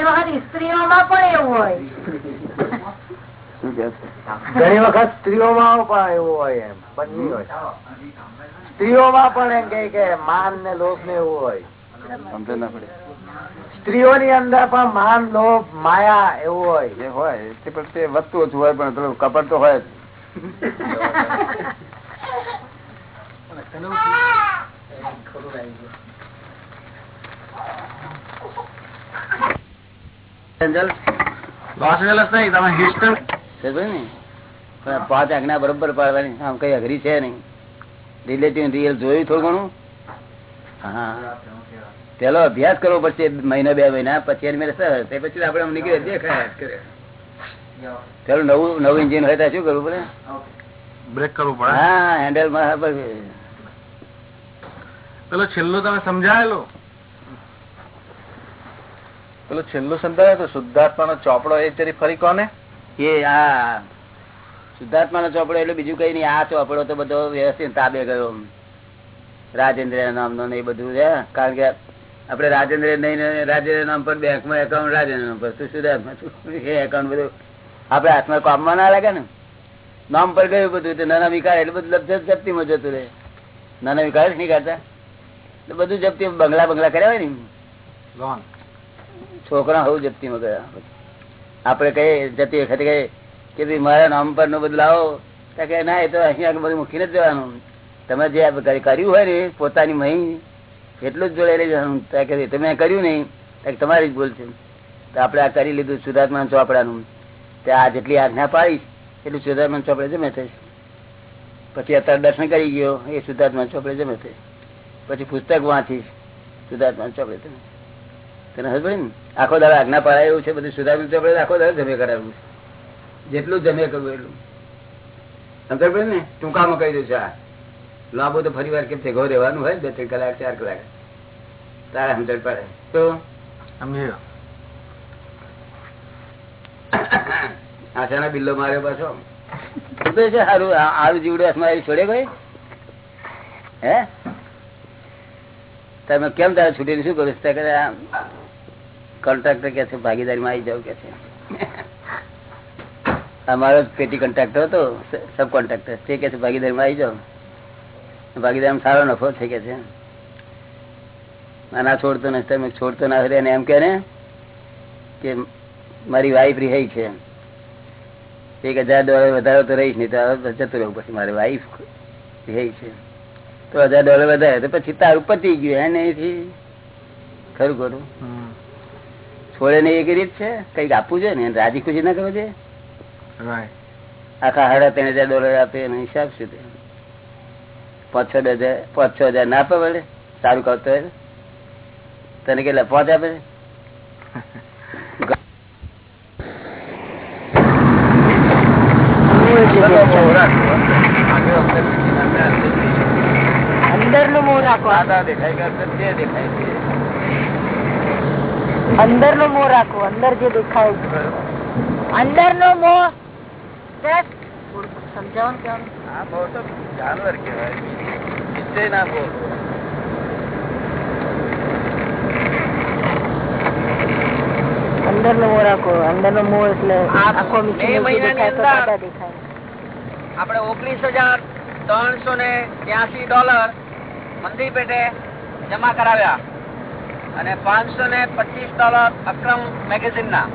સ્ત્રીઓમાં પણ એવું હોય. શું કે છે ઘણી વખત સ્ત્રીઓમાં પણ એવું હોય એમ બંને હોય. સ્ત્રીઓમાં પણ એમ કે કે માન ને લોભ ને એવું હોય. સમજ ના પડે. સ્ત્રીઓની અંદર પણ માન લોભ માયા એવું હોય. એ હોય તે પણ તે વધતું ઓછું હોય પણ થોડું કપડ તો હોય જ. સમજ્યો ને? પણ પાંચ આજ્ઞા બરોબર પાડવાની આમ કઈ અઘરી છે નહીં. રિલેટિવ રિયલ જોયું થોડું ઘણું? હા. પેલો અભ્યાસ કરવો પડશે મહિના બે મહિના પછી એની મેળે સર તે પછી આપડે આમ નીકળે દેખાય પેલું નવું નવું ઇન્જિન હોય ત્યાં શું કરવું પડે? બ્રેક કરવું પડે. હા હેન્ડલમાં પેલો છેલ્લો તમે સમજાયેલો? પેલો છેલ્લું સમજાયો તો શુદ્ધાત્માનો ચોપડો એ જરી ફરી કોને? એ આ શુદ્ધાત્માનો ચોપડો એટલે બીજું કઈ નહીં. આ ચોપડો તો બધો વ્યવસ્થિત તાબે ગયો. રાજેન્દ્ર નામનો ને એ બધું છે. કારણ કે આપડે રાજેન્દ્ર નહીં રાજેન્દ્ર નામ પર બેંકમાં એકાઉન્ટ રાજેન્દ્ર નામ પર. શુદ્ધાત્મા એકાઉન્ટ બધું આપડે હાથમાં કામમાં ના લાગે ને? નામ પર ગયું બધું નાના વિકાર એટલે બધું લબ્ધ જપ્તી માં જતું રહે. નાના વિકાર જ નહીં કરતા. તો બધું જપ્તી બંગલા બંગલા કર્યા હોય ને? લોન. છોકરા હું જપ્તી માં ગયા. આપડે કઈ જતી વખતે કઈ કે મારા નામ પર નો બદલાવો કે ના, એ તો અહીંયા બધું મૂકીને જ જવાનું. તમે જે કર્યું હોય ને પોતાની મહી એટલું જ જોડે લઈ કે તમે કર્યું નહીં તમારી જ ભૂલ છે. તો આપણે આ કરી લીધું સુધાર્થમાન ચોપડાનું. તે આ જેટલી આજ્ઞા પાડીશ, એટલું સુધાર્થમાન ચોપડે જમે થઈશ પછી અત્યારે દર્શન કરી ગયો, એ સુધાર્થમાન ચોપડે જમે થઈશ પછી પુસ્તક વાંચીશ સુધાર્થમાન ચોપડે તમે આખો દાડો આજ્ઞા પાડાય એવું છે બધું સુધાર્યું ચોપડે આખો દાડો જમે કરાવ્યું છે. જેટલું જમે કરવું એટલું. સમજ પડે ને? ટૂંકામાં કહી દઉં છું આ. લાંબો તો ફરી વાર કેમ ભેગો રહેવાનું હોય? બે ત્રણ કલાક ચાર કલાક. તારે સમજણ પડે. તો? આશાના બિલ્લો માર્યો પાછો. શું છે? સારું આરું જીવડું મારી છોડે ભાઈ હે? તમે કેમ તારે છૂટીને શું કરું? છું? કોન્ટ્રાક્ટર કે છે, ભાગીદારીમાં આવી જાવ કે છે. અમારો પેટી કોન્ટ્રાક્ટર હતો સબ કોન્ટ્રાક્ટર તે કે છે, ભાગીદારીમાં આવી જાવ ભાગીદારીમાં સારો નફો છે કે છે. ના છોડતો નથી, તમે છોડતો ના હોય એમ કે ને, કે મારી વાઈફ રિહાઈ છે. એક હજાર ડોલર વધારે તો રહીશ નહીં તો જતું રહેવું પછી મારી વાઈફ રિહાઈ છે. તો હજાર ડોલર વધારે તો પછી તારું પતી ગયું હે નહીં ખરું ખરું. છોડે નહીં એક રીત છે કંઈક આપવું છે ને રાજી ખુશી ના કરવો છે રાઈટ આખા સાડા ત્રણ હજાર ડોલર આપે એનો હિસાબ શું છે પાંચ છ હજાર પાંચ છ હજાર ના આપે વળે સારું કરતો હોય તો? તને કેટલા પાંચ આપે છે? અંદરનું મોં રાખો સાદા દેખાય કે અંદર જે દેખાય તે. અંદરનું મોં રાખો અંદર જે દેખાય. અંદરનું મોં just સમજાવો ને કેમ? આ બહુ તો જાનવર કહેવાય ના બોલ અંદર નો મોં રાખો અંદરનું મોહ એટલે આખો દેખાય આપણે ઓગણીસ હજાર ત્રણસો ને ત્યાસી ડોલર મંદિર પેટે જમા કરાવ્યા અને પાંચસો ને પચીસ ડોલર અક્રમ મેગેઝિન ના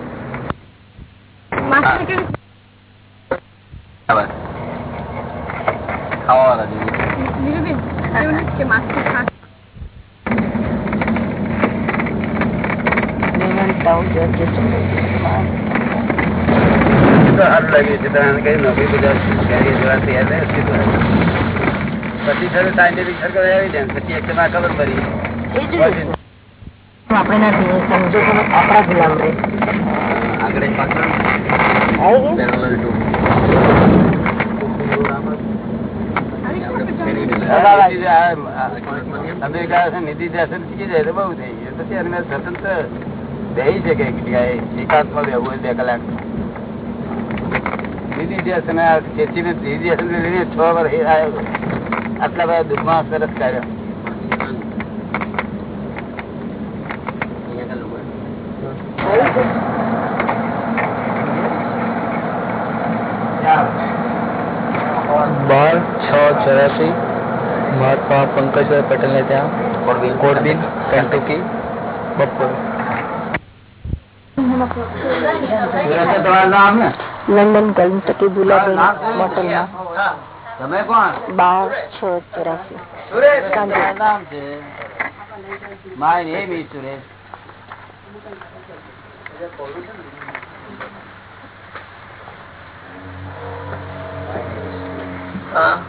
પછી સાયન્ટિફિક સર્કલ આવી જાય પછી એક ખબર પડી. આપણે નથી સંજોગો આપણા ગુલામ રહે આગળ એક પાત્ર. આવી ગયું? પેલું અમેરિકા નીતિ શાસન શીખી જાય તો બહુ થઈ ગયું. પછી એમને સ્વતંત્ર બેસી શકે એકાંતમાં બેહવું હોય બે કલાક. નીતિ આ ખેંચીને નીતિ શાસન લઈને છ વર્ષ આટલા બધા દુઃખમાં સરસ કાર્ય બાર છ ચોરાસી મહાત્મા પંકજભાઈ પટેલ ત્યાં કોડબીન કંટુકી બપોર. લંડન કંટકી બુલાબેન નામ તમે કોણ? બાર છ ચોરાસી સુરેશ કાંતિ. તમારું નામ છે. My name is Suresh.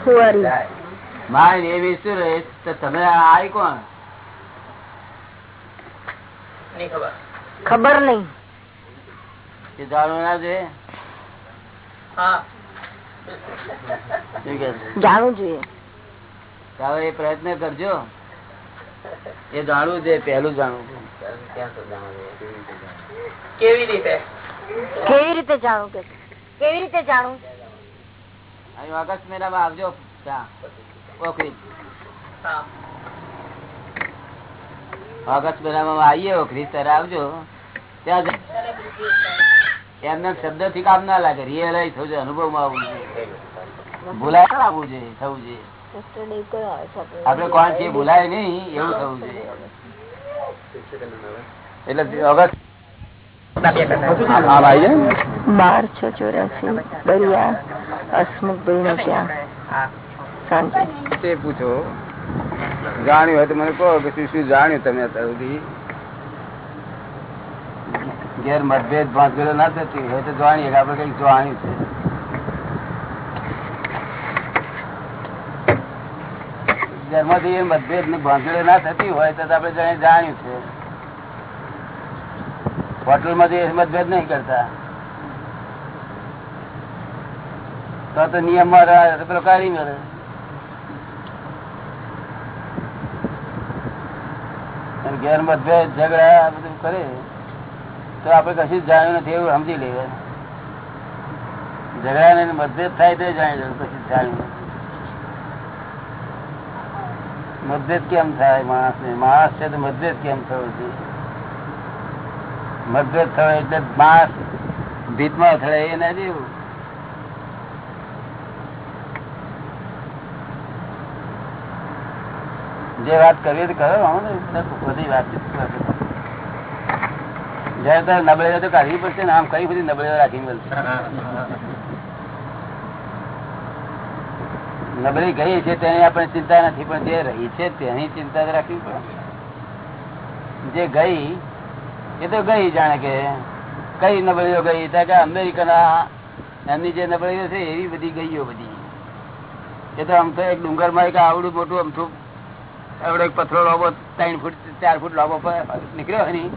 Who are you? My name is રહે તો તમે આય કોણ? ખબર. નહીં. એ જાણવું ના છે? જાણવું જોઈએ. પ્રયત્ન કરજો. એ જાણવું છે પહેલું જાણવું કેવી રીતે? કેવી રીતે જાણવું કેવી રીતે જાણવું? અહીં ઓગસ્ટ મહિનામાં આવજો. ત્યાં ઓખરી ઓગસ્ટ મહિનામાં આવીએ ઓખરી ત્યારે આવજો ત્યાં એમને શબ્દથી કામ. ના લાગે રિયલાઈઝ થવું જોઈએ અનુભવમાં આવવું જોઈએ. ભૂલાય આવવું જોઈએ થવું જોઈએ. આપડે કોણ છે ભૂલાય નહીં એવું થવું જોઈએ. એટલે ઓગસ્ટ આ ભાઈ છે ને? બાર છ ચોરાસી બરિયા હસમુખભાઈ ને ત્યાં સાંજે તે પૂછો. જાણ્યું હોય તો મને કહો કે શું શું જાણ્યું તમે અત્યાર સુધી? ઘેર મતભેદ ભાંગેલો ના થતી હોય તો જાણીએ કે આપડે કંઈક જાણ્યું છે. ઘરમાંથી એ મતભેદ ભાંગેલો ના થતી હોય તો આપડે જાણ્યું છે. હોટલમાંથી એ મતભેદ નહીં કરતા. તો તો નિયમમાં રહે પેલો કાઢી મળે. ઘેર મતભેદ ઝઘડા બધું કરે, તો આપડે કશું જાણ્યું નથી એવું સમજી લેવાય ઝઘડા ને મતભેદ થાય તો જાણી કશું જાણ્યું મતભેદ કેમ થાય માણસ ને માણસ છે તો મતભેદ કેમ થવો જોઈએ મતભેદ થયો એટલે માણસ ભીતમાં અથડાય, એ ના જેવું. જે વાત કરવી કરો બધી વાતચીત. જયારે તો કાઢવી પડશે ને, આમ કઈ બધી નબળેલા રાખી મળશે? નબળી ગઈ છે તેની આપણે ચિંતા નથી, પણ જે રહી છે તેની ચિંતા રાખવી પડે. જે ગઈ, એ તો ગઈ જાણે કે. કઈ નબળીઓ ગઈ? ત્યાં કે અમેરિકાના, એમની જે નબળીઓ છે એવી બધી ગઈઓ બધી. એ તો આમ તો એક ડુંગરમાં એક આવડું મોટું અમથું એવડો એક પથરો લોબો, ત્રણ ફૂટ, ચાર ફૂટ લોબો નીકળ્યો ની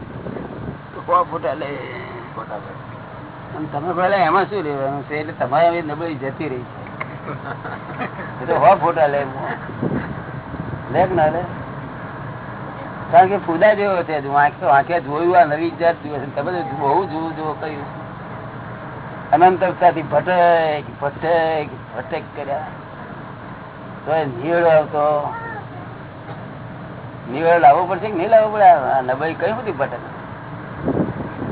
ફૂટ એટલે તમે ભલે એમાં શું લેવાનું છે એટલે તમારે નબળી જતી રહી. તો આંખે જોયું નવી જાત જુએ છે તમે બહુ જોવું જોવું કર્યું. અનંત અવસ્થાથી ભટક ભટક ભટક કર્યા. તો નિવેડો આવતો. નિવેડો લાવવો પડશે કે નહીં લાવવો પડે? નબળી કઈ બધી પટેલ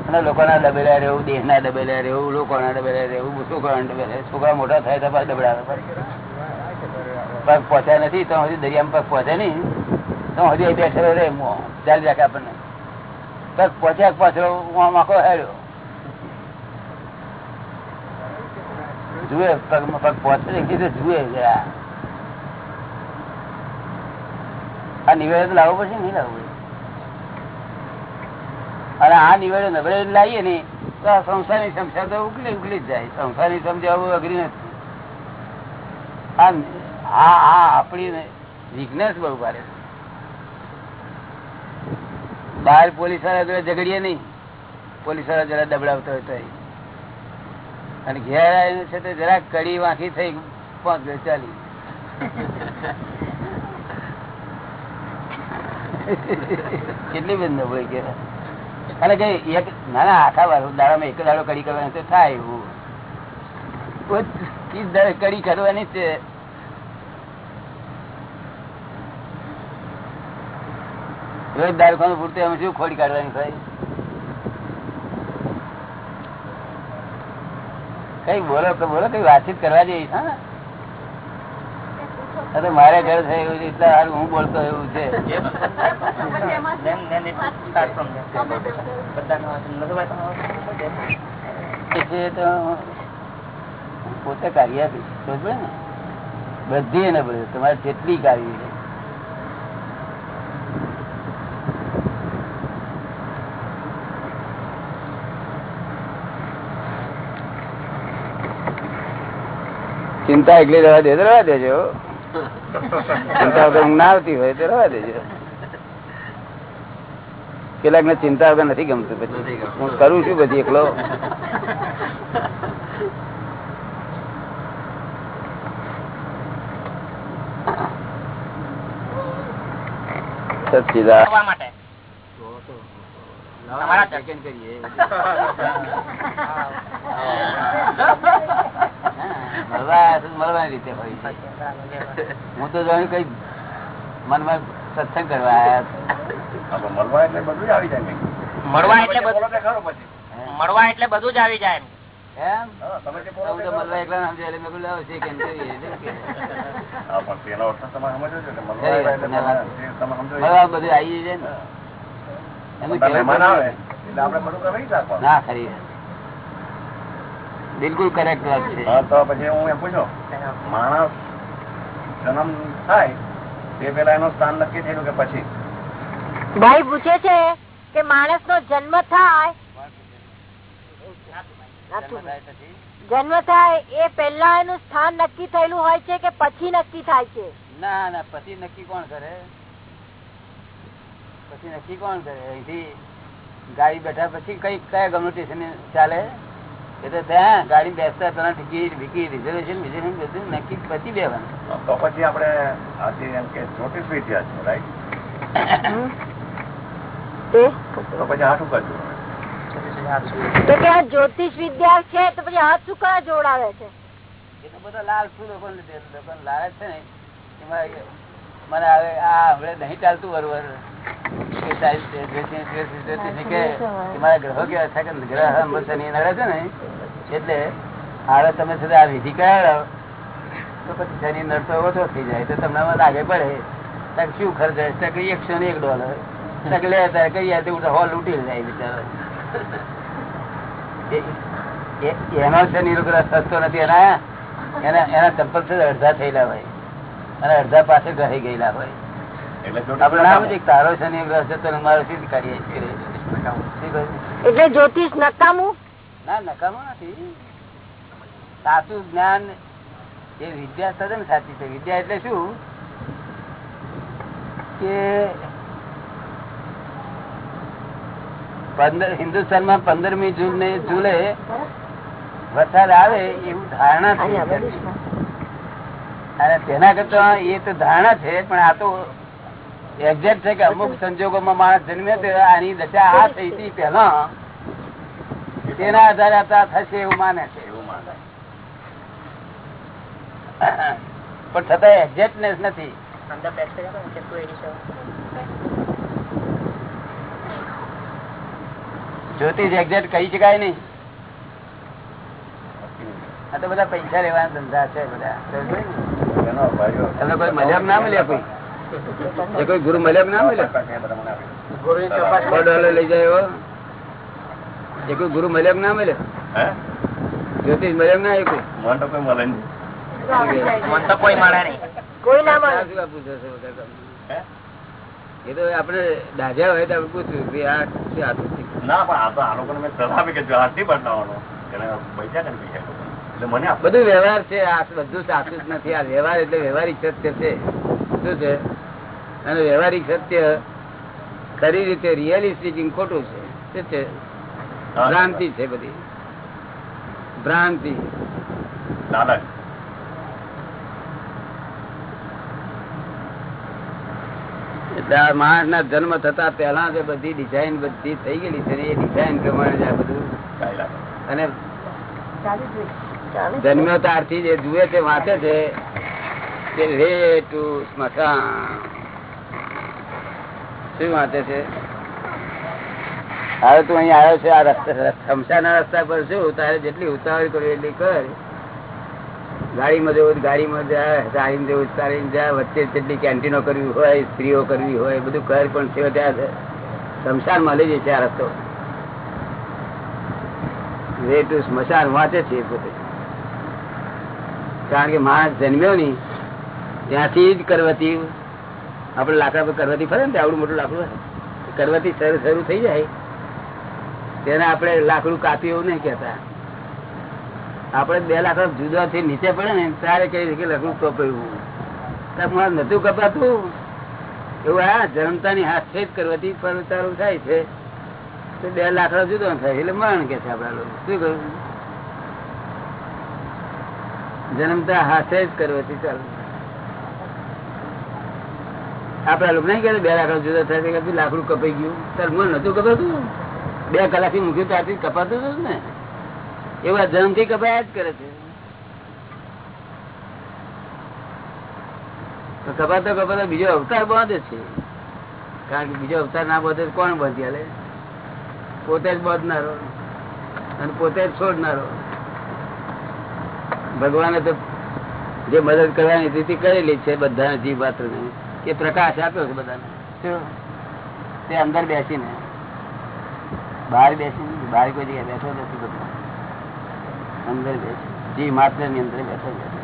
અને લોકોના ડબેલા રહેવું દેહના ડબેલા રહેવું, લોકોના ડબેલા રહેવું, છોકરાના ડબેલા છોકરા મોટા થાય તો પાછા ડબડા પગ પહોંચ્યા નથી તો હજી દરિયામાં પગ પહોંચે નહીં. તો હજી બેઠેલો રે ચાલી રાખે આપણને. પગ પહોંચ્યા પાછળ આખો હેડ્યો. જુએ, પગ પગ પહોંચે કીધું, જુએ જરા આ નિવેડો લાવવો પડશે નહીં લાવવું અને આ નિવેડો નબળે લાવીએ ને, તો આ સંસારની સમસ્યા તો ઉકલી ઉકલી જ જાય. સંસારની બહુ અઘરી નથી. આ આ આપણી વીકનેસ બહુ ભારે બહાર પોલીસવાળા જોડે ઝઘડીએ નહીં. પોલીસવાળા જરા દબડાવતો હોય તો અને ઘેર આવીને છે તે જરાક કડી વાંખી થઈ પાંચ ચાલી. કેટલી બેન હોય કે? અને કે એક ના ના, આખા વાર દાડામાં એક દાડો કડી કરવાનું તો થાય એવું. કડી કરવાની છે. રોજ દારૂખાનું પૂરતું એમ શું ખોડી કાઢવાની થાય કઈ બોલો તો બોલો કઈ વાતચીત કરવા જઈશ હા? તો મારે ઘર છે એવું છે એટલે હારું હું બોલતો એવું છે. પોતે કાર્ય આપીશ સમજ્યો ને બધી એને બધે તમારે જેટલી કાર્ય છે. ચિંતા એકલી રહેવા દે રહેવા દેજો. ચિંતા વગર ઊંઘ ના આવતી હોય તો રહેવા દેજો. કેટલાક ને ચિંતા વગર નથી ગમતું પછી. હું કરું છું પછી એકલો. સચિદા મળવા મળવાની રીતે હોય હું તો જાણ્યું કઈ મનમાં સત્સંગ કરવા આવ્યા મળવા એટલે બધું આવી જાય મળવા એટલે બધું ખરો મળવા એટલે બધું જ આવી જાય એમ. ખરો. મળવા એકલા ના સમજાય મેં લાવો છે કેમ મળવા ખરી બધું આવી જાય ને. એનું બધા કહેવું મહેમાન આવે પડે. એટલે આપણે બધું કરી જ રાખવાનું. ના ખરી વાત. બિલકુલ કરેક્ટ વાત છે. હા, તો પછી હું એમ પૂછો માણસ જન્મ થાય તે પેલા એનું સ્થાન નક્કી થયેલું કે પછી? ભાઈ પૂછે છે કે માણસ નો જન્મ થાય જન્મ થાય એ પેલા એનું સ્થાન નક્કી થયેલું હોય છે કે પછી નક્કી થાય છે? ના ના પછી નક્કી કોણ કરે? પછી નક્કી કોણ કરે? અહીંથી ગાડી બેઠા પછી કઈ કયા ગમે સ્ટેશન ચાલે? એ તો ત્યાં ગાડી બેસતા પેલા ટિકિટ વિકિટ રિઝર્વેશન રિઝર્વેશન બધું નક્કી પછી દેવાનું તો પછી આપણે આજે એમ કે જ્યોતિષ વિદ્યા છે રાઈટ તો પછી હાથું કરજો તો કે આ જ્યોતિષ વિદ્યા છે તો પછી હાથ શું કયા જોડાવે છે? એ તો બધા લાલ શું લોકો લોકો લાલચ છે ને એમાં મને હવે આ હવે નહીં ચાલતું વરવર કે સાહેબ તે જ્યોતિષ, જ્યોતિષ, જ્યોતિષ કે કે મારા ગ્રહો કેવા છે? ગ્રહ અમૃત નડે છે ને એટલે હાડે તમે છે આ વિધિ કરાવો તો પછી શનિ નડતો ઓછો થઈ જાય. તો તમને લાગે પડે. ત્યારે શું ખર્ચ હશે? એકસો ને એક ડોલર તો કે લે ત્યારે હોલ ઉઠી જાય બિચારો. એનો છે નિરુગ્રહ સસ્તો નથી. એના એના એના ચંપલ છે અડધા થયેલા હોય. અને અડધા પાસે ગ્રહી ગયેલા હોય. એટલે માં જ્યોતિષ છે કે તારો છે નિરુગ્રહ છે તો મારો શું કરીએ છીએ? શું કહ્યું? એટલે જ્યોતિષ નકામું ના નકામો નથી સાચું જ્ઞાન એ વિદ્યા તદ્દન સાચી છે વિદ્યા એટલે શું કે પંદર હિન્દુસ્તાનમાં પંદરમી જૂન ને જુલે વરસાદ આવે એવું ધારણા થઈ છે. અને તેના કરતા એ તો ધારણા છે પણ આ તો એક્ઝેક્ટ છે કે અમુક સંજોગોમાં માણસ જન્મે આની દશા આ થઈ હતી પેલા તેના આધારે આ થશે એવું માને છે. એવું માને. પણ છતાં એક્ઝેક્ટનેસ નથી. જ્યોતિષ એક્ઝેક્ટ કહી શકાય નહીં. આ તો બધા પૈસા લેવાના ધંધા છે બધા. તમને કોઈ મજા ના મળ્યા કોઈ? એ કોઈ ગુરુ મળ્યા ના મળ્યો? ડોલર લઈ જાય એવો? એ કોઈ ગુરુ મળ્યા ના મળ્યા? જ્યોતિષ મળ્યા ના એ કોઈ? મને તો કોઈ મળે નહીં. મન તો કોઈ મળે નહીં. કોઈ ના મળે. શું આ પૂછો છો બધા તમે? હે? એ તો આપણે દાજ્યા હોય તો આપણે પૂછ્યું કે આ શું ના પણ આ તો આ લોકોને મેં સલાહ આપી કે જો હાથ નહીં પૈસા કરી એટલે મને બધું વ્યવહાર છે આ બધું સાચું જ નથી. આ વ્યવહાર એટલે વ્યવહારિક સત્ય છે શું છે? અને વ્યવહારિક સત્ય ખરી રીતે રિયલી ખોટું છે. શું છે? ભ્રાંતિ છે બધી. ભ્રાંતિ. લાલચ એટલે આ માણસ ના જન્મ થતા પહેલા જે બધી ડિઝાઇન બધી થઈ ગયેલી છે એ ડિઝાઇન પ્રમાણે આ બધું અને જન્મ્યો ત્યારથી જે જુએ છે વાંચે છે તે છે? હવે તું અહીં આવ્યો છે આ રસ્તા શમશાના રસ્તા પર શું? તારે જેટલી ઉતાવળ કરવી એટલી કર. ગાડીમાં જવું ગાડીમાં જા ચાલીને જવું તો જા. વચ્ચે જેટલી કેન્ટીનો કરવી હોય, સ્ત્રીઓ કરવી હોય, બધું કર, પણ છે ત્યાં શમશાન મળી જશે આ રસ્તો. વે ટુ સ્મશાન વાંચે છે પોતે કારણ કે માણસ જન્મ્યો નહીં. ત્યાંથી જ કરવતી, આપણે લાકડા પર કરવતી ફરે ને આવડું મોટું લાકડું. કરવતી શરૂ શરૂ થઈ જાય. તેને આપણે લાકડું કાપી એવું નહીં કેતા આપણે બે લાકડા જુદા થી નીચે પડે ને ત્યારે કઈ કે લાકડું કપાયું મારે નતું કપાતું. એવું આ જનતાની હાથે જ કરવાથી ચાલુ થાય છે. તો બે લાકડા જુદો થાય એટલે મરણ કે છે આપડા લોકો. શું કહ્યું? જન્મતા હાથે જ કરવાથી ચાલુ આપડા લોકો નહીં કે બે લાખ જુદા થાય કે લાકડું કપાઈ ગયું. તાર મન નતું કપાતું. બે કલાકથી મૂક્યું ત્યારથી કપાતું હતું ને. એવા જન્મથી કપાયા જ કરે છે. કપાતો કપાતો બીજો અવતાર બાંધે છે. કારણ કે બીજો અવતાર ના બાંધે કોણ બાંધી હાલે પોતે જ બાંધનારો અને પોતે જ છોડનારો. ભગવાને તો જે મદદ કરવાની સ્થિતિ કરેલી છે બધા જીવ માત્ર કે પ્રકાશ આપ્યો છે બધાને. તે અંદર બેસીને. બહાર બેસીને બહાર કોઈ જગ્યાએ બેઠો નથી બધો. અંદર બેસી, જી માત્રની અંદર બેઠો બેઠો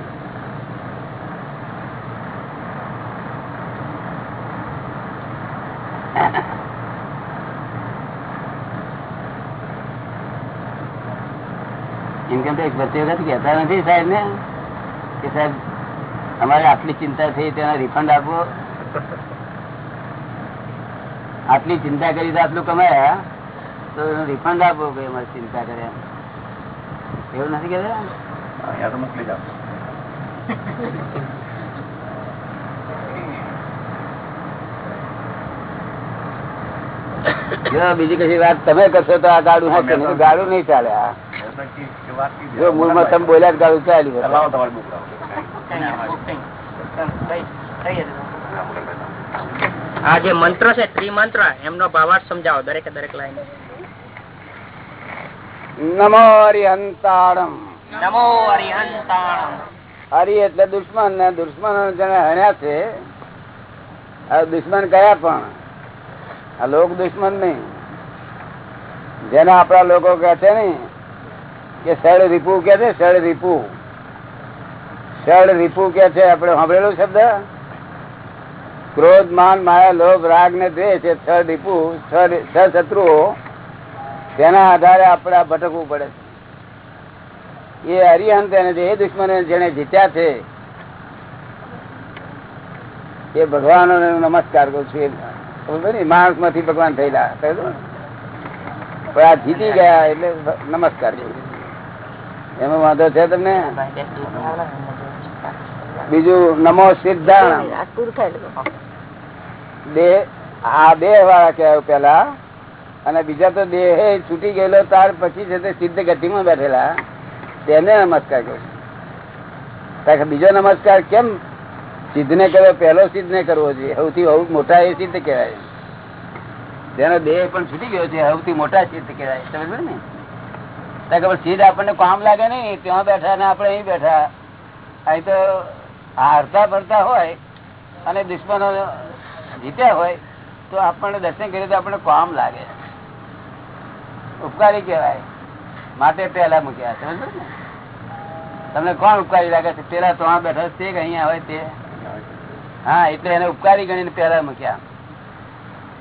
કહેતા નથી સાહેબ ને કે સાહેબ, અમારે આટલી ચિંતા થઈ, તેના રિફંડ આપો. આટલી ચિંતા કરી આટલું કમાયા તો રિફંડ આપો કે અમારે ચિંતા કરે એવું નથી કે મોકલી જાવ જો બીજી કશી વાત તમે કરશો તો આ ગાડું હશે ગાડું નહીં ચાલે આ જો મૂળમાં તમે બોલ્યા ગાડું ચાલ્યું લાવો તમારી બુક લાવો આ જે મંત્ર છે ત્રિમંત્ર એમનો ભાવાર્થ સમજાવો દરેકે દરેક લાઈન. નમો હરિહંતાણમ. નમો હરિહંતાણમ. હરિ એટલે દુશ્મન ને દુશ્મન જેને હણ્યા છે દુશ્મન કયા પણ? આ લોક દુશ્મન નહીં. જેને આપણા લોકો કે છે ને કે સળ રીપુ કે છે સળ રીપુ. સળ રીપુ કે છે આપણે સાંભળેલું શબ્દ? ક્રોધ માન માયા, લોભ, રાગ ને દ્વેષ એ છ દીપુ, છ શત્રુઓ. તેના આધારે આપણે ભટકવું પડે એ હરિહંત અને જે દુશ્મન જેને જીત્યા છે, એ ભગવાન નમસ્કાર કરું છું એ માણસમાંથી ભગવાન થયેલા. પણ આ જીતી ગયા એટલે નમસ્કાર કરું એમાં વાંધો છે તમને? બીજું નમો સિદ્ધાણ બે આ બે વાળા કહેવાય પેલા. અને બીજા તો દેહ છૂટી ગયેલો ત્યાર પછી છે તે સિદ્ધ ગતિમાં બેઠેલા. તેને નમસ્કાર કહું છું. કારણ કે બીજો નમસ્કાર કેમ? સિદ્ધ ને કર્યો પહેલો સિદ્ધ ને કરવો જોઈએ. સૌથી બહુ મોટા એ સિદ્ધ કહેવાય. તેનો દેહ પણ છૂટી ગયો છે સૌથી મોટા સિદ્ધ કહેવાય. સમજ ને? કે સિદ્ધ આપણને કામ લાગે નહીં ત્યાં બેઠા ને આપણે અહીં બેઠા. અહીં તો હારતા ફરતા હોય અને દુશ્મનો જીત્યા હોય તો આપણને દર્શન કરીએ તો આપણને કામ લાગે. ઉપકારી કહેવાય. માટે પેલા મૂક્યા સમજ ને? તમને કોણ ઉપકારી લાગે છે? પેલા તો બેઠા છે કે અહીંયા હોય તે? હા એટલે એને ઉપકારી ગણીને પેલા મૂક્યા.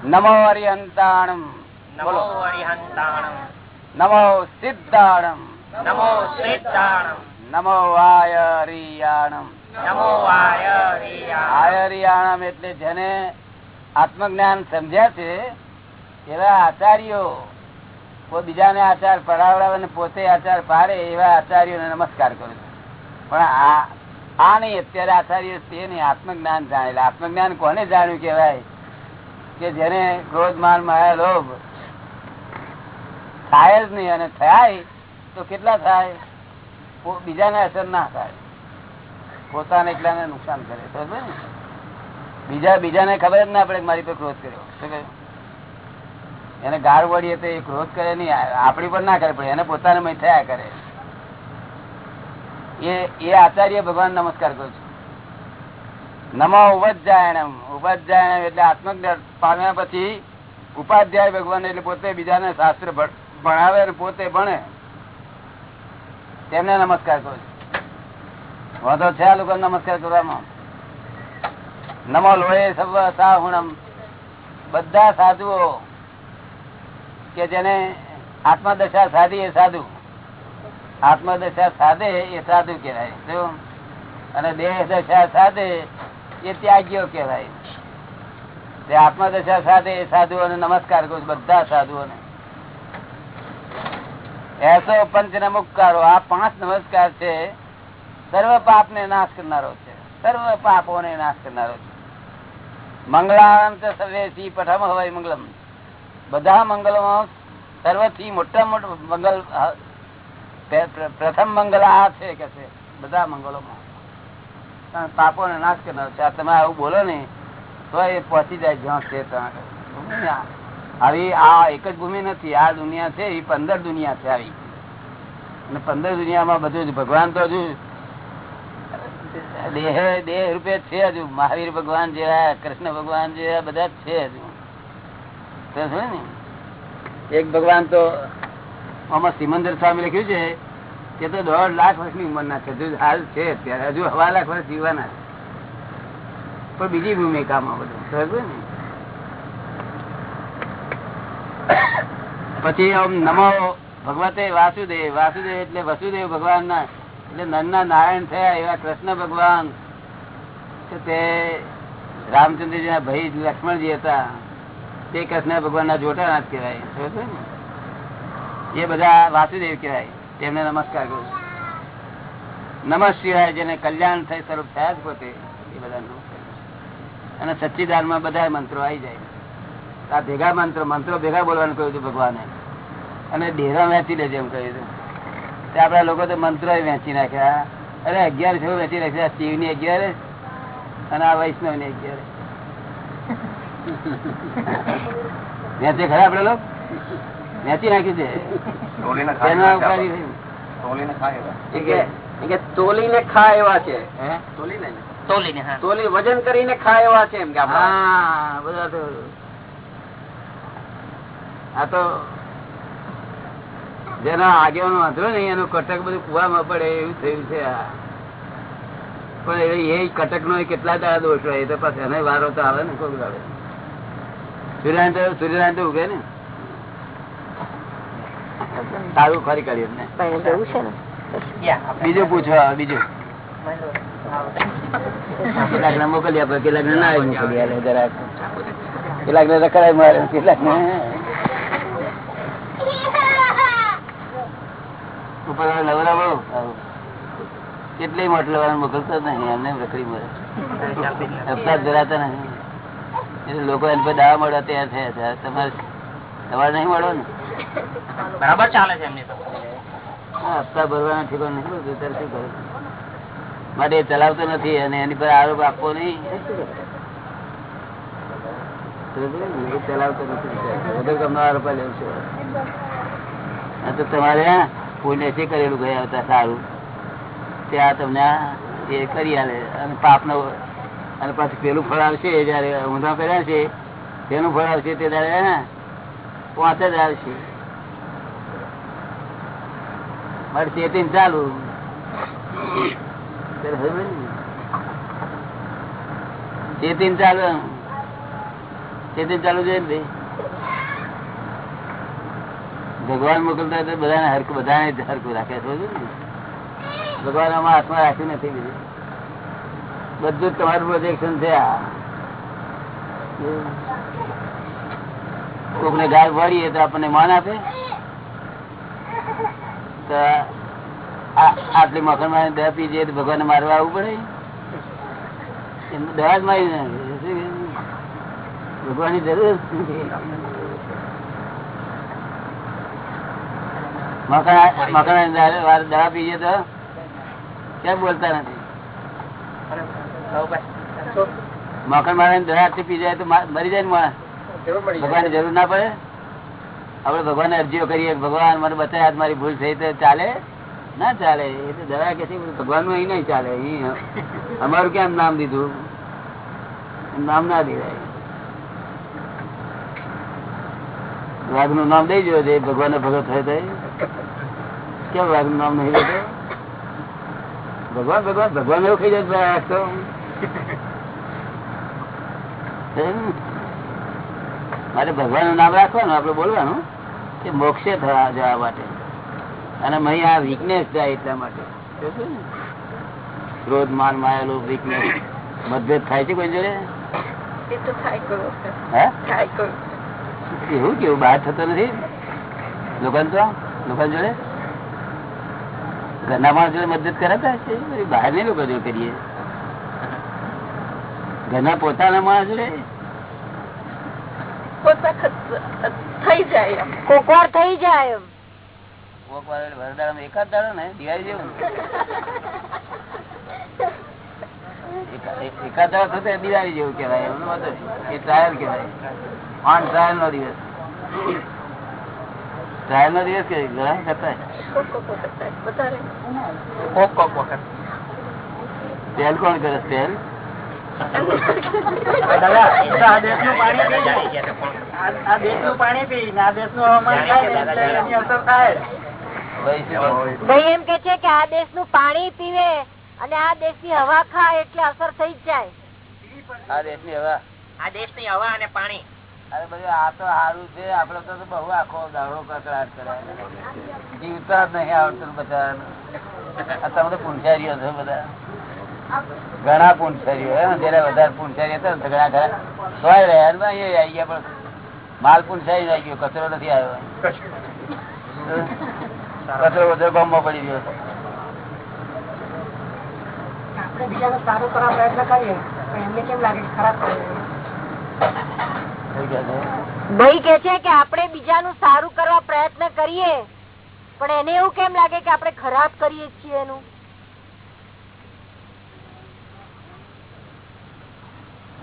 નમો હરિહંતાણમ. નમો હરિહંતાણમ. નમો સિદ્ધાણમ. નમો સિદ્ધાણમ. નમો વાયરિયાણમ. આયરિયાણમ એટલે જેને આત્મજ્ઞાન સમજ્યા છે, એવા આચાર્યો કોઈ બીજાને આચાર પડાવડાવે અને પોતે આચાર પાડે એવા આચાર્યોને નમસ્કાર કરું પણ આ આ નહીં, અત્યારે આચાર્ય તે નહીં આત્મજ્ઞાન જાણેલા. આત્મજ્ઞાન કોને જાણ્યું કેવાય કે જેને ક્રોધ, માન, માયા, લોભ થાય જ નહીં અને થાય તો કેટલા થાય? બીજાને અસર ના થાય. પોતાને એકલાને નુકસાન કરે? બીજા બીજાને ખબર જ ના પડે મારી પર ક્રોધ કર્યો. શું કહ્યું? એને ગાળ વળીએ તો એ ક્રોધ કરે નહીં. આપણી પર ના કરે, પણ એને પોતાને થયા કરે. એ એ આચાર્ય ભગવાન નમસ્કાર કરું છું. નમો ઉપજાયણમ ઉપજાયણમ એટલે આત્મજ્ઞાન. પામ્યા પછી ઉપાધ્યાય ભગવાન એટલે પોતે બીજાને શાસ્ત્ર ભણાવે પોતે ભણે. તેમને નમસ્કાર કરું છું. વાંધો છે આ લોકો, નમસ્કાર કરવામાં. નમો લોહે સાહુણમ. બધા સાધુઓ કે જેને આત્મદશા સાધી એ સાધુ. આત્મદશા સાધે એ સાધુ કહેવાય, શું? અને દેહ દશા સાધે એ ત્યાગીઓ કહેવાય. તે આત્મદશા સાથે એ સાધુઓને નમસ્કાર કરું બધા સાધુઓને. એસો પંચ નમસ્કારો આ પાંચ નમસ્કાર છે સર્વ પાપ ને નાશ કરનારો છે. સર્વ પાપો ને નાશ કરનારો છે. મંગળામ તો સર્વેથી પઠમ હવાય મંગલમ. બધા મંગલમાં સર્વથી મોટા મોટું મંગલ પ્રથમ મંગલ આ છે કે છે? બધા મંગલોમાં. પાપો ને નાશ કરનારો છે. તમે આવું બોલો ને, તો એ પહોંચી જાય જ્યાં છે ત્યાં આવી આ એક જ ભૂમિ નથી. આ દુનિયા છે, એ પંદર દુનિયા છે આવી. અને પંદર દુનિયામાં બધું ભગવાન તો હજુ દેહ દેહ રૂપે છે હજુ. મહાવીર ભગવાન જેવા, કૃષ્ણ ભગવાન જેવા બધા છે હજુ. ને? એક ભગવાન તો આમાં સિમંદર સ્વામી લખ્યું છે કે તો દોઢ લાખ વર્ષની ઉંમરના છે. હજુ હાલ છે અત્યારે. હજુ હવા લાખ વર્ષ જીવવાના. પણ બીજી ભૂમિકામાં બધું. સમજવું ને? પછી આમ નમો ભગવતે વાસુદેવ. વાસુદેવ એટલે વસુદેવ ભગવાન ના એટલે નરના નારાયણ થયા એવા કૃષ્ણ ભગવાન તે રામચંદ્રજી ના ભાઈ લક્ષ્મણજી હતા તે કૃષ્ણ ભગવાન ના જોટા નાથ કહેવાય? એ બધા વાસુદેવ કહેવાય તેમને નમસ્કાર કરું. નમઃ શિવાય જેને કલ્યાણ થઈ સ્વરૂપ થયા જ પોતે, એ બધા. અને સચ્ચિદાનમાં બધા મંત્રો આવી જાય આ ભેગા મંત્રો મંત્રો ભેગા બોલવાનું કહ્યું હતું ભગવાને અને ડેરા વેચી લેજે એમ કહ્યું હતું આપડા લોકો તો મંત્ર વેચી નાખ્યા. અરે અગિયાર છો વેચી નાખ્યા. શિવની અગિયાર અને આ વૈષ્ણવની અગિયાર. વેચે ખરા આપડે લોકો? વેચી નાખ્યું છે થઈ. તોલીને ખાય એવા. છે. હે? તોલીને ને? તોલી ને તોલી વજન કરીને ખાય એવા છે એમ કે હા આ તો જેના આગેવાનો વાંધો નહીં એનું કટક બધું કુવામાં પડે એવું થયું છે પણ એ કટક નો કેટલા દાડા દોષ હોય એ તો પાછો એને વારો તો આવે ને કોઈ આવે સૂર્યનારાયણ તો સૂર્યનારાયણ તો ઉગે ને? સારું ખરી કરી બીજું પૂછો બીજું. કેટલાક ને મોકલી આપે કેટલાક ને ના મોકલી આપે જરાક. કેટલાક ને રખડાય મારે કેટલાક ને ઉપર લવરા બહુ. કેટલી મોટલ વાળા મોકલતો જ નહીં એમને રખડી મળે હપ્તા ધરાતા નહીં. એટલે લોકો એની પર દાવા મળવા તૈયાર થયા છે. તમારે તમારે નહીં મળો ને બરાબર ચાલે છે એમની હપ્તા ભરવાના ઠીકાણ નહીં ત્યારે શું કરે? માટે એ ચલાવતો નથી અને એની પર આરોપ આપવો નહીં. ચલાવતો નથી. વગર કામનો આરોપ લેવું છે. તો તમારે પુણ્ય છે કરેલું ગયા હતા સારું ત્યાં તમને એ કરી આવે અને પાપનો, અને પાછું પેલું ફળ આવશે જયારે ઊંધા કર્યા છે, તેનું ફળ આવશે, તે ત્યારે પાંચ જ આવશે. મારે ચેતીને ચાલુ. ચેતીને ચાલુ ચેતીને ચાલુ ને ભાઈ. ભગવાન મોકલતા તો બધાને હરક બધાને હરકું રાખે ભગવાન આમાં હાથમાં રાખ્યું નથી બીજું. બધું તમારું પ્રોજેક્શન છે આ. કોકને ગાય વાળીએ તો આપણને માન આપે. તો આટલી મખણમાં દવા પી જઈએ તો ભગવાન મારવા આવવું પડે. એમ દવા જ મારી નાખે. ભગવાન જરૂર નથી. મખણ મખણ વાર દવા પી જઈએ તો કેમ બોલતા નથી? મખણ મારે દવા પી જાય તો મરી જાય ને માણસ? ભગવાન જરૂર ના પડે? આપડે ભગવાન અરજીઓ કરીએ ભગવાન, મને બતાવે આજ મારી ભૂલ થઈ તો ચાલે? ના ચાલે, એ તો દવા કે ભગવાનનું અહીં નહીં ચાલે, અહીં અમારું કેમ નામ દીધું? નામ ના દેવાય. રાગનું નામ દઈ જો ભગવાન ભગત થાય કેમ વાઘનું નામ નહીં લેતો ભગવાન ભગવાન ભગવાન એવું કહી જાય તો. મારે ભગવાનનું નામ રાખવાનું આપડે બોલવાનું કે મોક્ષે થવા જવા માટે. અને આ વીકનેસ જાય એટલા માટે. ક્રોધ માન માયેલો વીકનેસ મતભેદ થાય છે કોઈ જોડે એવું કેવું? બહાર થતો નથી? લોકો તો? લોકો જોડે? ઘરના માણસ જોડે મદદ કરાતા છે બહાર નહીં લોકો જોડે કરીએ. ઘરના પોતાના માણસ જોડે? થઈ જાય એમ. થઈ જાય એમ. કોક એકાદ દાડો ને દિવાળી જેવું. એકાદ દાડો થતો દિવાળી જેવું કેવાય એમનો એ ટ્રાયલ કેવાય ઓન ટ્રાયલ નો દિવસ. ટ્રાયલ નો દિવસ કે ઘણા કરતા તેલ કોણ કરે તેલ? એમ કે છે કે આ દેશનું પાણી પીવે અને આ દેશની હવા ખાય એટલે અસર થઈ જાય. આ દેશની હવા. આ દેશની હવા અને પાણી. અરે બધું આ તો સારું છે. આપડે તો બહુ આખો દાડો કકડાટ કરે જીવતા જ નહીં આવડતું બધા તમે તો પૂંછારીઓ છો બધા. ઘણા પૂંછારીઓ હે? જયારે વધારે પૂંછારી હતા ઘણા. ઘણા સોય રહ્યા ને અહીંયા આવી ગયા પણ માલ પૂંછારી આવી ગયો કચરો નથી આવ્યો. કચરો બધો ગામમાં પડી ગયો આપણે બીજાને સારું કરવા પ્રયત્ન કરીએ એમને કેમ લાગે ખરાબ કરે થઈ ગયા છે. ભાઈ કે છે કે આપણે બીજાનું સારું કરવા પ્રયત્ન કરીએ પણ એને એવું કેમ લાગે કે આપણે ખરાબ કરીએ છીએ એનું?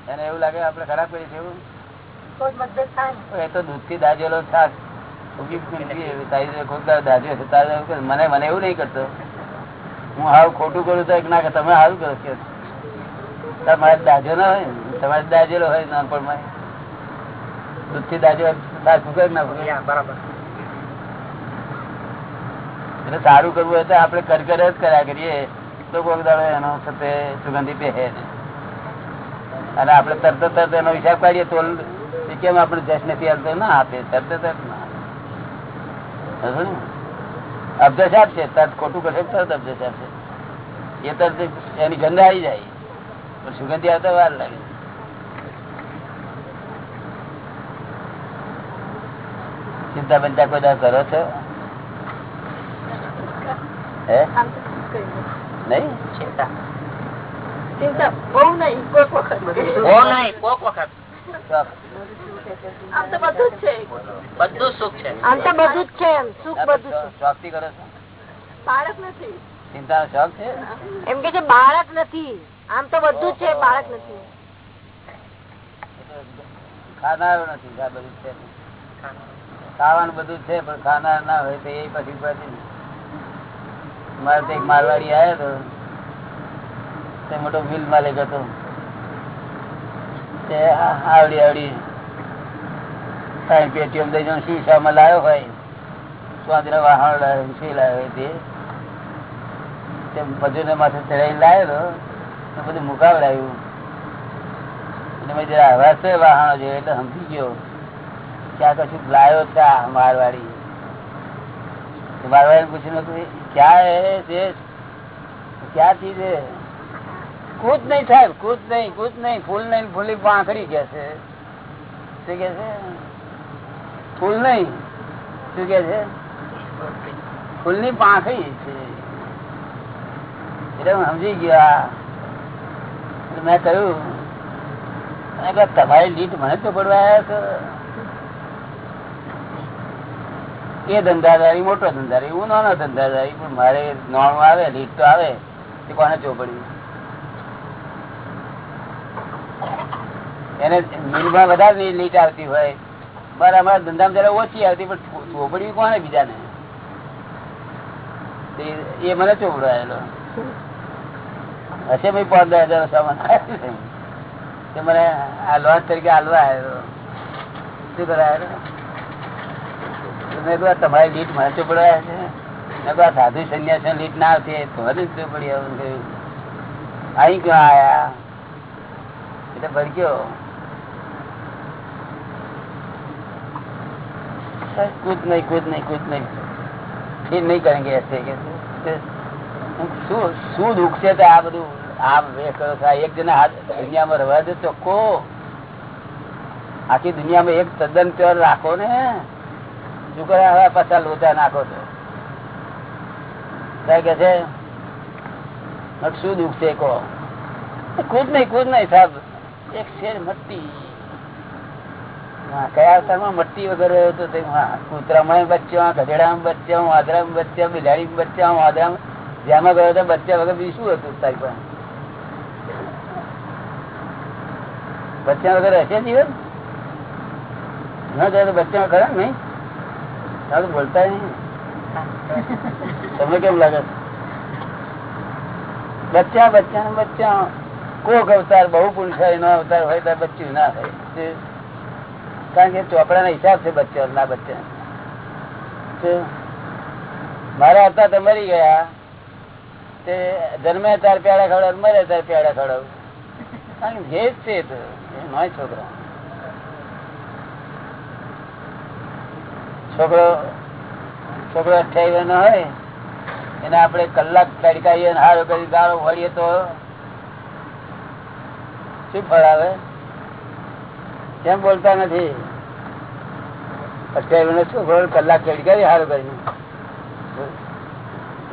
એને એવું લાગે આપણે ખરાબ કરીએ છીએ એ તો દૂધથી દાજેલો શાક ઉગી પીએ. તારી જોડે કોક દાડો દાજ્યો છે તારે મને મને એવું નહીં કરતો. હું હાવ ખોટું કરું તો એક ના કે તમે સારું કરો કે તમારે દાજો ના હોય તમારે દાજેલો હોય નાનપણમાં. દૂધ દાદી દાજો ફૂકે ના ફૂકે બરાબર. એટલે સારું કરવું હોય તો આપણે કર કર જ કર્યા કરીએ. તો કોક દાડો એનો સાથે સુગંધી પહેરે અને આપણે તરત તરત એનો હિસાબ કાઢીએ તો કેમ આપણે જશ નથી આવતો ના આપે તરત તરત ને? અબજશ આપશે તરત ખોટું કરશે તરત અબજશ આપશે. એ તરત એની ગંધ આવી જાય. પણ સુગંધી આવતા વાર લાગે. ચિંતા બનતા કોઈ કરો છો? હે? નહીં? ચિંતા. ચિંતા બહુ નહીં કોઈક વખત બહુ નહીં કોક વખત. શોખ. આમ તો બધું જ છે. બધું સુખ છે. આમ તો બધું જ છે એમ. સુખ બધું શોખ- શોખથી કરો છો? બાળક નથી. ચિંતાનો શોખ છે? એમ કે છે બાળક નથી. આમ તો બધું છે બાળક નથી. ખાનારો નથી બધું છે. ખાવાનું બધું છે, પણ ખાનાર ના હોય તો એ પછી પછી મારે તો એક મારવાડી આવ્યો હતો તે મોટો મિલ માલિક હતો. તે આવડી આવડી સાઈન પેટીએમ દઈ જણ શીશામાં લાવ્યો હોય, સ્વાદના વાહણ લાવ્યો શું લાવ્યો હોય તે. બધું માથે ચડાવી લાવેલો બધું મુકાવડાયું. અને જરા છે વાહનો જેવો એટલે સમજી ગયો. કે આ કશું લાયો છે મારવાડી. મારવાડી પૂછ્યું ક્યાં ક્યાં ચીજ હે કૂદ નહીં સાહેબ કૂદ નહીં કૂદ નહીં ફૂલ નહીં ફૂલી પાંખડી કે છે. શું કે છે? ફૂલ નહીં. શું કે છે? ફૂલની પાંખડી છે. એટલે હું સમજી ગયો મેં કહ્યું, તમારી લીટ મને તો પડવા આવ્યા છો એ ધંધાદારી, મોટો ધંધાદારી, હું નાનો ધંધાદારી, પણ મારે નોણું આવે, લીટ તો આવે તે કોને ચોપડી એને મિલમાં વધારે લીટ આવતી હોય પણ અમારા ધંધામાં જરા ઓછી આવતી, પણ ચોપડી કોને બીજાને? એ મને ચોપડાયેલો. હશે ભાઈ પાંચ, દસ હજાર સામાન મને આ લોન તરીકે હાલવા આવ્યો. શું કરાયેલો તમારી લીટ મારતો પડવા છે સાધુ સંન્યાસ લીટ ના આવતી તમારે જ પડી અહીં ક્યાં આયા? એટલે ભડક્યો. કુછ નહીં કુછ નહીં કુછ નહીં. ફીર નહીં કે શું? શું દુઃખ છે તો આ બધું? આમ કરો એક જણા હાથ દુનિયામાં રહેવા દે ચોખ્ખો. આખી દુનિયામાં એક તદ્દન પ્યોર રાખો ને. શું કરે હવે પાછા લોચા નાખો છો. કે છે? શું દુઃખ છે કહો? કુદ નહીં કુદ નહીં સાહેબ. એક શેર મટતી બચ્ચા વાદરામાં ગયો તો બચ્ચા વગર બી શું હતું તારી પાસે? બચ્ચા વગર હશે જીવન? ના જાય તો બચ્ચા ખરા નહીં? તમને કેમ લાગે? બચ્ચા બચ્ચા ને બચ્ચા. કોક અવતાર બહુ પુરુષાય નો અવતાર હોય તો બચ્ચું ના થાય કારણ કે ચોપડા ના હિસાબ છે બચ્ચા, ના બચ્ચા. મારા હતા તો મરી ગયા. તે જન્મે તાર પ્યાડા ખવડાવ મરે તાર પ્યાડા ખવડાવ. કારણ કે ભેદ છે તો. છોકરા. છોકરો છોકરો અઠાવી નો હોય એને આપણે કલાક તડકાવીએ હારો કરી ગાળો વળીએ તો શું ફળ આવે? કેમ બોલતા નથી? અઠાવી નો છોકરો કલાક તડકાવી હારો કરીને.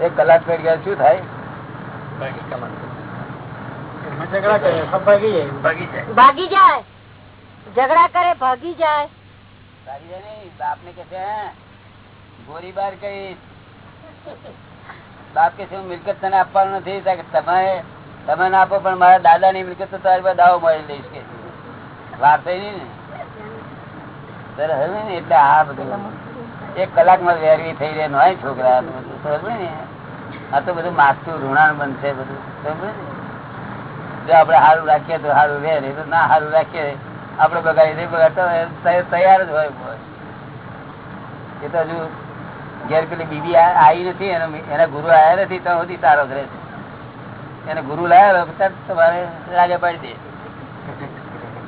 એક કલાક તડકાય શું થાય? ભાગી જાય. ઝઘડા કરે ભાગી જાય. સારી છે બાપ કે છે "હે, બાર કઈ બાપ કે હું મિલકત તને આપવાનું નથી. તમે તમે ના આપો પણ મારા દાદા ની મિલકત તો તારી પાસે દાવો મળી લઈશ કે. વાર થઈ નહીં ને? હવે ને એટલે આ બધું. એક કલાકમાં વેરવી થઈ રહે હોય છોકરા ને આ તો બધું માગતું ઋણાણ બનશે બધું. સમજ ને જો આપડે સારું રાખીએ તો સારું રહે નહીં તો ના સારું રાખીએ આપડે બગાડી નહીં બગાડતા તૈયાર જ હોય એ તો હજુ ઘેર પેલી બીબી આવી નથી એનો ગુરુ આવ્યા નથી તો સુધી તારો જ રહેશે. એને ગુરુ લાવ્યો તમારે રાજા પાડી દે.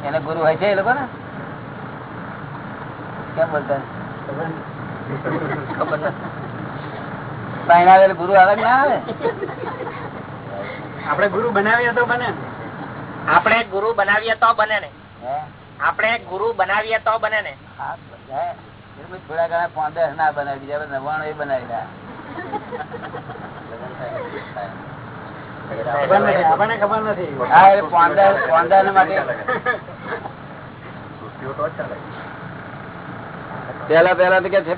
એને ગુરુ હોય છે એ લોકો ને કેમ બોલતા? નથી. પહેણાવેલ ગુરુ આવે ના આવે? આપણે ગુરુ બનાવીએ તો બને. આપણે ગુરુ બનાવીએ તો બને ને. આપણે ગુરુ બનાવીએ તો બને ને. થોડા ઘણા પાંચ દસ ના બનાવી બીજા નવાણું એ બનાવી. આપણને ખબર નથી. હા, માટે. તો પેલા પેલા તો કે છે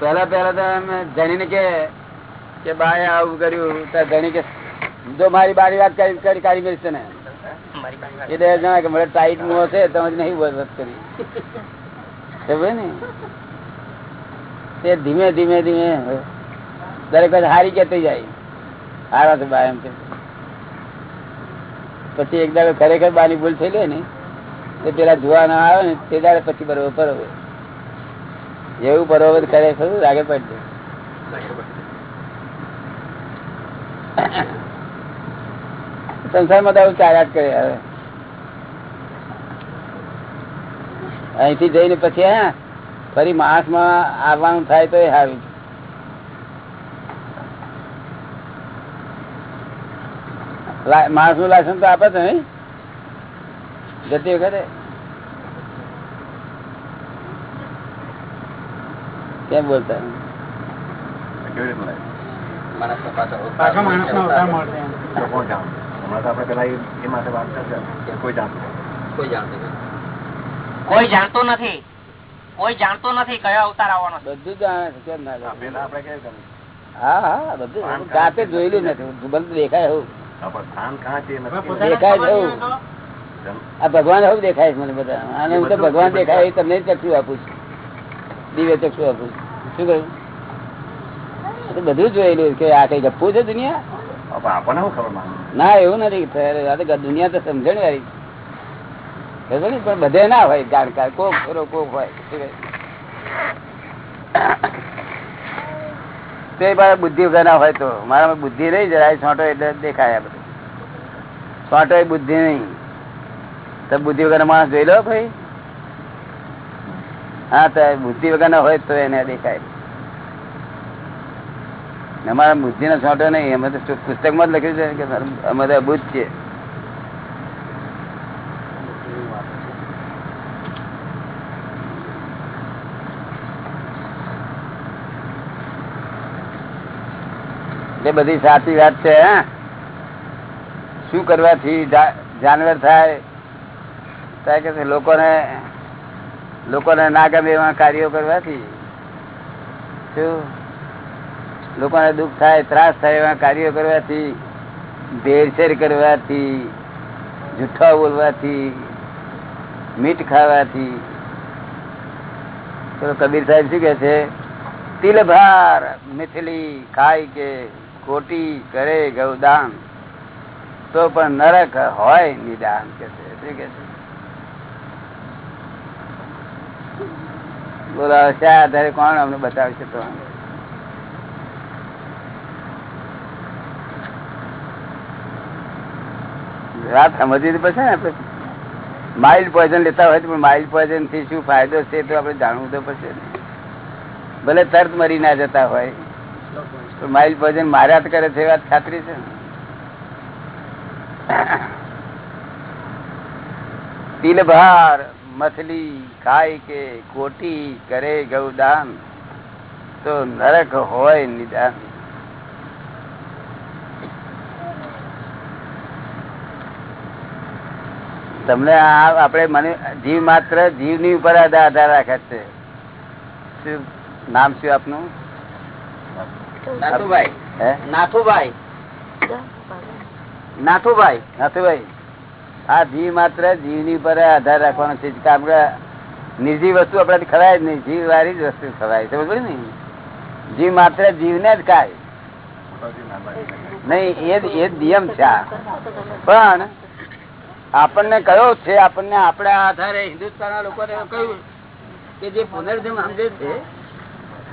પેલા પેલા તો એમ ધણીને કે કે બાએ આવું કર્યું તો ધણી કે જો મારી બારી વાત કરી કરી છે ને. એટલે એ જણાય કે મને ટાઈટ મોહ છે તમે જ નહીં વાત કરી સમજે ને તે ધીમે ધીમે ધીમે દરેક વખત હારી કેતી જાય હારા તો બા એમ કે પછી એક દાડો ખરેખર બાની ભૂલ થઈ લે ને તો પેલા જોવા ના આવે ને તે દાડે પછી બરોબર બરોબર એવું બરોબર કરે ખરું આગળ પડી જાય સંસારમાં તો ચાલ્યા જ કરે હવે. અહીંથી જઈને પછી હા ફરી માણસમાં આવવાનું થાય તો એ સારું. માણસનું લાયસન્સ તો આપે છે નઈ જતી વખતે? કેમ બોલતા? માણસ? પાછો માણસ નો હમણાં તો આપણે પેલા એ- માટે વાત કોઈ જાણતું નથી. કોઈ જાણતું નથી. કોઈ જાણતું નથી કયો અવતાર આવવાનો બધું જાણે છે કેમ ના હા, પેલા આપણે? હા હા બધું. જાતે જોયેલું નથી. બધું દેખાય એવું સ્થાન કાં છે દેખાય આ ભગવાન હવે દેખાય મને બધા. અને હું તો ભગવાન દેખાય તમને ચક્ષુ આપું છું. દિવ્ય ચક્ષુ આપું છું. શું કહ્યું? બધું જોયેલું કે આ કઈ ગપ્પું છે દુનિયા? આપણને શું ખબર માને ના, એવું નથી. દુનિયા તો સમજણ વાળી પણ બધે ના હોય, જાણકાર. કોક ખરો, કોક હોય. તે મારા બુદ્ધિ વગર હોય તો. મારામાં બુદ્ધિ નહીં જરાય છોટો એટલે દેખાય આ બધું. છોટો એ બુદ્ધિ નહીં. તો બુદ્ધિ વગર માણસ જોઈ લો ભાઈ. હા, તો બુદ્ધિ વગર હોય તો એને દેખાય. અમારા બુદ્ધિ નો છોટો નહીં અમે તો પુસ્તકમાં જ લખ્યું છે કે અમે તો અબુદ્ધ છીએ. એ બધી સાચી વાત છે, હા? શું કરવાથી જાનવર થાય? કે લોકોને લોકોને ના ગમે એવા કાર્યો કરવાથી? શું? લોકોને દુઃખ થાય, ત્રાસ થાય એવા કાર્યો કરવાથી ભેરસેર કરવાથી જૂઠા બોલવાથી, મીઠ ખાવાથી. પેલો કબીર સાહેબ શું કે છે? તિલભાર મિથલી ખાય કે ખોટી કરે ગૌદાન. તો પણ નરક હોય નિદાન, કે છે? શું કે છે? બોલો આધારે કોણ અમને બતાવશે તો વાત સમજવી પડશે ને માઇલ્ડ પોઈઝન લેતા હોય તો માઇલ્ડ પોઈઝનથી શું ફાયદો છે તો આપણે જાણવું તો પડશે ભલે તરત મરી ના જતા હોય. તો માઇલ્ડ પોઈઝન માર્યા કરે છે વાત ખાતરી છે તિલભાર, મછલી ખાય કે કોટી કરે ગૌદાન? તો નરક હોય નિદાન. તમને આ આપણે મને જીવ માત્ર જીવની ઉપર આધાર આધાર રાખે છે. શું નામ શું આપનું? નાથુભાઈ. નાથુભાઈ. નાથુભાઈ. નાથુભાઈ. આ જીવ માત્ર જીવની ઉપર આધાર રાખવાનો છે. કે આપણે નિર્જીવ વસ્તુ આપણાથી ખવાય જ નહીં. જીવ વાળી જ વસ્તુ ખવાય. સમજ ને? જીવ માત્ર જીવને જ ખાય. નહીં એ જ- એ નિયમ છે પણ આપણને કયો છે? આપણને આપણા આધારે હિન્દુસ્તાનના લોકોને કહ્યું કે જે પુનર્જન્મ સમજે છે,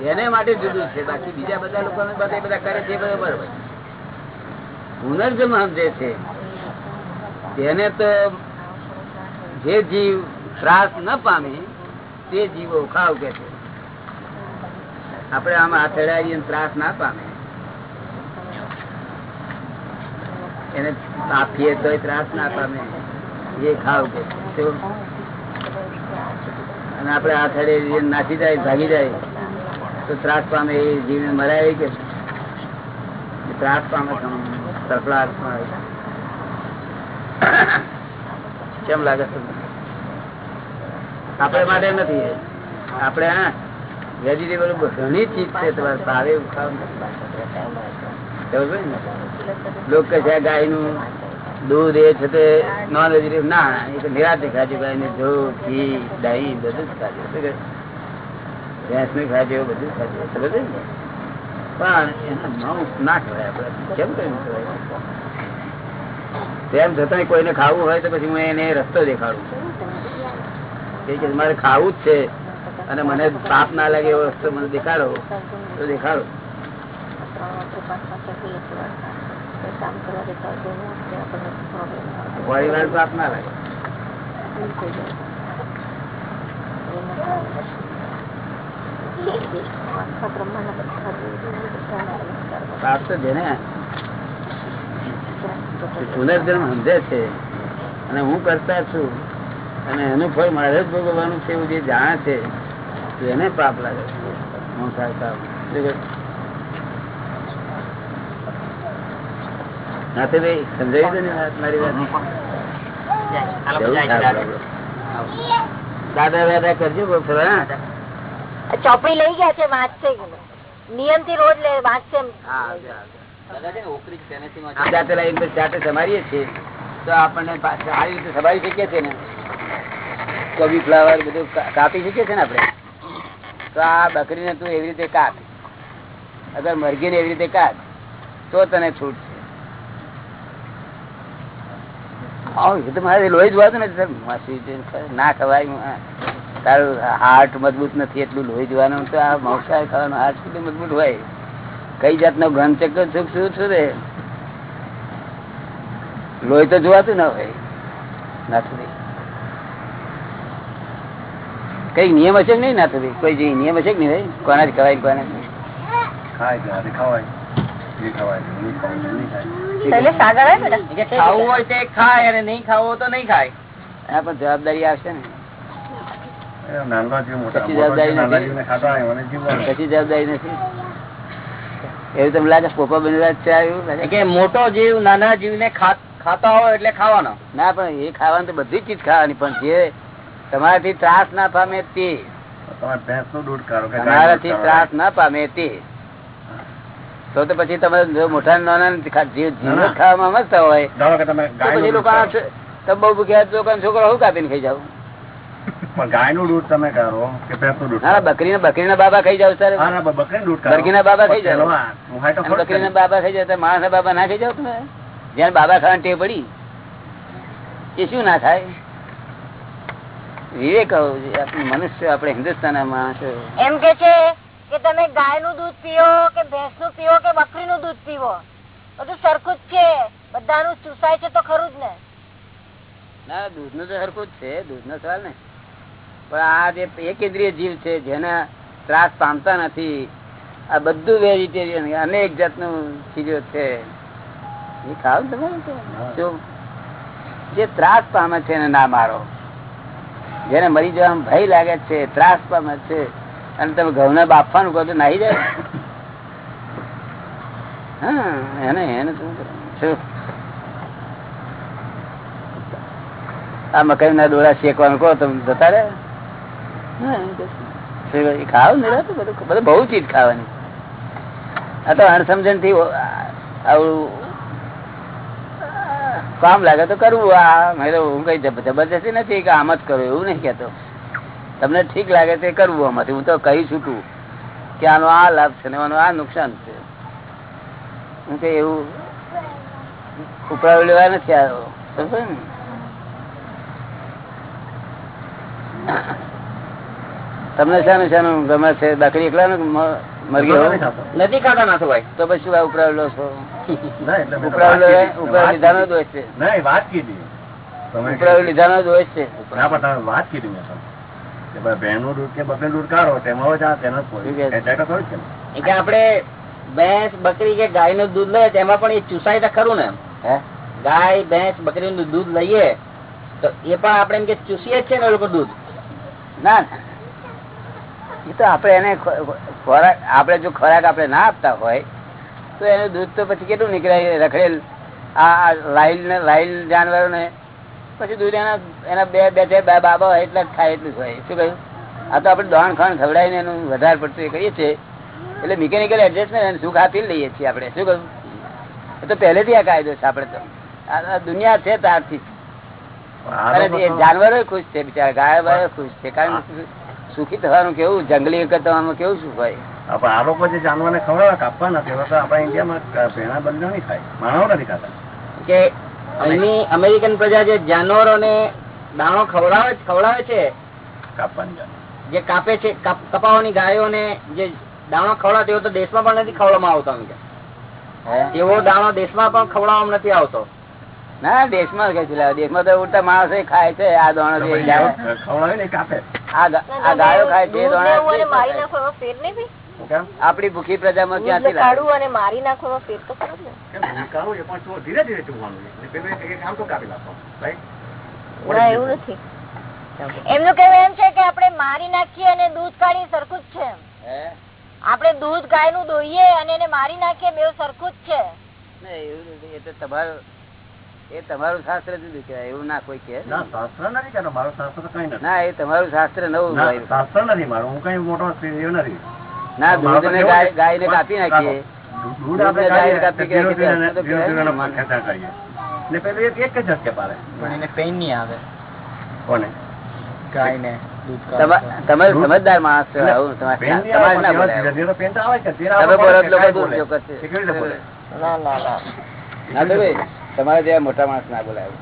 એને માટે જુદું છે. બાકી બીજા બધા લોકો બધા કરે છે બરોબર પુનર્જન્મ સમજે છે. તેને તો જે જીવ ત્રાસ ન પામે, તે જીવો ખાવ કે છે. આપણે આમ આથડાવીએ ને ત્રાસ ના પામે. એને આપીએ તો ત્રાસ ના પામે. એ ખાવ કે. અને આપડે આ થડે નાસી જાય, ભાગી જાય, તો ત્રાસ પામે એ જીવને મરાય કે? ત્રાસ પામે કેમ લાગે આપડે માટે નથી. એ. આપણે, હા, વેજીટેબલ ઘણી ચીજ છે તમારે. ભાવે ખાવ લોકો કહે ગાયનું દૂધ એ છે તે નોન વેજીટેરિયન ના, એ તો નિરાતે ખાજુ ગાય ને જો ઘી, દહીં બધું જ ખાજુ ભેંસનું ખાજુ બધું ખાજુ સમજે પણ માંસ ના કેમ કરી તેમ છતાં કોઈને ખાવું હોય તો પછી હું એને રસ્તો દેખાડું. કે મારે ખાવું જ છે. અને મને પાપ ના લાગે એવો રસ્તો મને દેખાડો, તો દેખાડો. પરિવાર પાપ ના લાગે. પાપ તો જેને પુનર્જન્મ સમજે છે. અને હું કરતા છું. અને એનું ફળ મારે જ ભોગવવાનું છે એવું જે જાણે છે. એને પાપ લાગે છે. હું સાહેબ નાથે સમજાવી દે ને વાત મારી વાત. જવું સાહેબ આપણે. દાદા. દાદા કરજો બહુ ખરા, હા? ચોપડી લઈ ગયા છે વાંચશે નિયમથી રોજ લે વાંચશે સમારીએ છીએ. તો આપણને સારી રીતે સમારી શકીએ છીએ ને? કોબી ફ્લાવર બધું કાપી શકીએ છીએ ને આપણે? તો આ બકરીને તું એવી રીતે કાપ. અગર મરઘીને એવી રીતે કાપ તો તને છૂટ છે આવ, એ તો મારે લોહી જોવાતું નથી ના ખવાય તારું હાર્ટ મજબૂત નથી, એટલું લોહી જોવાનું તો આ મૌસા ખાવાનું. હાર્ટ કેટલું મજબૂત હોય? કઈ જાતનો ઘન ચક્કર સુખ શું છું રે લોહી તો જોવાતું ના હોય. નાથુભાઈ કઈ નિયમ હશે નહીં નાથુભાઈ કોઈ નિયમ હશે કે નહીં ભાઈ? કોના જ ખવાય કોને? ખાય ખવાય. જવાબદારી આવશે ને. જવાબદારી નથી. કશી જવાબદારી નથી. એવું તમને લાગે પોપા બનેલા? કે મોટો જીવ નાના જીવ ને ખાતા હોય એટલે ખાવાનો. ના પણ એ ખાવાનું તો બધી ચીજ ખાવાની પણ જે તમારાથી ત્રાસ ના પામે તે. તમારાથી ત્રાસ ના પામે તે. તો તો પછી તમે જો મોટા નાના જીવ ખાવામાં સમજતા હોય પછી લોકો તમે બહુ ભૂખ્યા લોકો છોકરો હું કાપીને ખાઈ જાવ ગાયનું દૂધ તમે કાઢો કે ભેંસનું દૂધ ના? બકરીના બાબા ખાઈ જાવ સર હા, ના, બકરીનું. બાબા ખાઈ બકરીના બાબા જાવ માણસ ના બાબા ના ખાઈ જાવ તમે? જ્યાં બાબા ખાવાની ટેવ પડી એ શું ના થાય? વિવેક મનુષ્ય આપણે હિન્દુસ્તાન માણસો. એમ કે છે કે તમે ગાયનું દૂધ પીવો કે ભેંસનું પીવો કે બકરી નું દૂધ પીવો? બધું સરખું જ છે. બધાનું ચૂસાય છે તો ખરું જ ને. ના દૂધનું તો સરખું જ છે. દૂધ નો સવાલ ને પણ આ જે એકેન્દ્રીય જીવ છે જેના ત્રાસ પામતા નથી આ બધું વેજીટેરિયન અનેક જાતનું ચીજો છે. એ ખાવ તમે જે ત્રાસ પામે છે એને ના મારો. જેને મરી જવા ભય લાગે છે ત્રાસ પામે છે અને તમે ઘઉં બાફવાનું કહો તો નાહી જાય. હા, એને એને શું આ મકાઈ ના ડોળા શેકવાનું કહો, તમે જતા રે ખાવ ને બધું બહુ ચીજ ખાવાની. આ તો અણસમજણથી આવું કામ લાગે તો કરવું, આ હું કઈ જબરજસ્તી નથી કે આમ જ કરો, એવું નહીં કેતો તમને ઠીક લાગે તે કરવું આમાંથી. હું તો કહી છૂટું કે આનો આ લાભ છે ને આનો આ નુકસાન છે. હું કે એવું ઉપરાવી લેવા નથી આવ્યો. ને? તમને શાનું શાનું ગમે છે? બકરી એકલા ને નથી? ખાતો. નથી નાથુભાઈ તો પછી આ ઉપરાવેલો છો? તો ઉપરાવ લીધાનો દોષ છે. ઉપરાવ લીધાનો દોષ છે. વાત કીધી મેં તમને. કે ભાઈ ભેંનું દૂધ કે બકરીનું દૂધ કાઢો તેમાં હવે તેનો જ પોઈન્ટ. શું કહે છે? એટલે તો ખરું જ છે ને. એ કે આપણે ભેંસ બકરી કે ગાયનું દૂધ લઈએ તેમાં પણ એ ચૂસાય તો ખરું ને ગાય ભેંસ બકરી નું દૂધ લઈએ તો એ પણ આપણે એમ કે ચૂસીએ જ છે ને લોકો દૂધ ના. એ તો આપણે એને ખોરાક આપણે જો ખોરાક આપણે ના આપતા હોય તો એનું દૂધ તો પછી કેટલું નીકળે રખડેલ આ આ લાઈલ ને લાઈલ જાનવરો ને પછી દૂધ એના એના બે બે બે બાબા હોય એટલા જ ખાય એટલું હોય. શું કહ્યું? આ તો આપણે દોણ ખાણ ખવડાવીને એનું વધારે પડતું એ કરીએ છીએ. એટલે મિકેનિકલ એડજસ્ટમેન્ટ એને સુખ આપી લઈએ છીએ આપણે. શું કહ્યું? એ તો પહેલેથી આ કાયદો છે આપણે તો. આ દુનિયા છે ત્યારથી જાનવરો ખુશ છે બિચારા ગાય બાય ખુશ છે. કારણ કે સુખી થવાનું કેવું? જંગલી કરવાનું કેવું સુખ હોય? આ લોકો જે જાનવરને ખવડાવે કાપવા નથી. તો આપણા ઇન્ડિયામાં ભેણા બંધ નહીં ખાય માનવ નથી ખાતા. કે અહીંની અમેરિકન પ્રજા જે જાનવરોને દાણો ખવડાવે ખવડાવે છે જે કાપે છે કપાવાની ગાયો ને જે દાણો ખવડાવે તેવો તો દેશમાં પણ નથી ખવડાવવામાં આવતો એમ કે. એવો દાણો દેશમાં પણ ખવડાવવામાં નથી આવતો. ના દેશમાં કઈ દેશમાં તો ઉડતા માણસો ખાય છે આ દોણો ખવડાવે ને કાપે. આ આ ગાયો ખાય છે આપણી ભૂખી પ્રજામાં ક્યાંથી કાઢું અને મારી નાખવાનો ફેર તો ખરો ને. પણ તો ધીરે ધીરે તો કાપી એવું નથી. એમનું કેવું એમ છે કે આપણે મારી નાખીએ અને દૂધ કાઢી સરખું જ છે હે? આપણે દૂધ ગાયનું દોઈએ અને એને મારી નાખીએ બે સરખું જ છે. એવું નથી. એ તો તમારું એ તમારું શાસ્ત્ર જુદું કહેવાય. એવું ના કોઈ કે ના, શાસ્ત્ર નથી કહેતો. મારું શાસ્ત્ર કઈ નથી. ના એ તમારું શાસ્ત્ર નવું શાસ્ત્ર નથી મારું. હું કઈ મોટો નથી. ના દૂધ ને ગાય છે? કાપી નાખીએ. દૂધ દૂધ આપણે ને કાપી નાખીએ, ધીરે તો ધીરે ધીરે કહેવાય ને એના ખેંચા કરીએ. ને પેલું એક એક જ ઝટકે પાડે. પણ એને પેઇન નહીં આવે. કોને? ગાય ને તમે સમજદાર માણસ છો આવું તમારે જેવા મોટા માણસ ના બોલાય.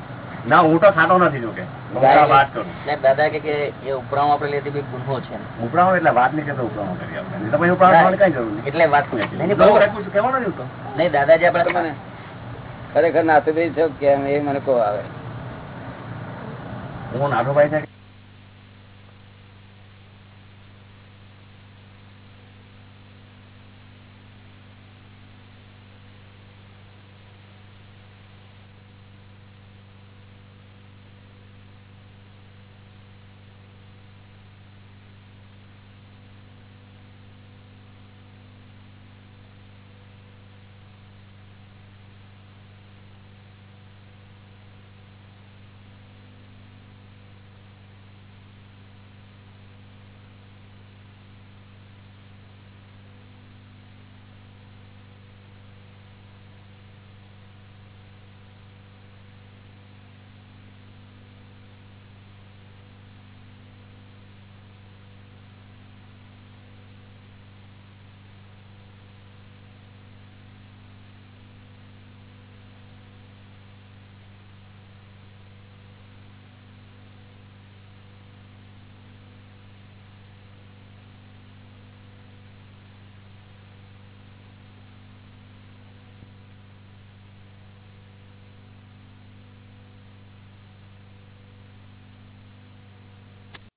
ના હું તો ખાતો નથી જોકે. હું તો આ વાત કરું. દાદા કે એ ઉપરાણું આપણે લેતી બી ગુનો છે. ઉપરાણો એટલે વાત નહીં કરતો ઉપરાણો કરી આપણે. તો પછી ઉપરાણો થવાની જરૂર નહીં. એટલે વાત તો નહીં દાદાજી મને ખરેખર નાથુભાઈ છો એ મને કહો આવે? હું નાથુભાઈ છે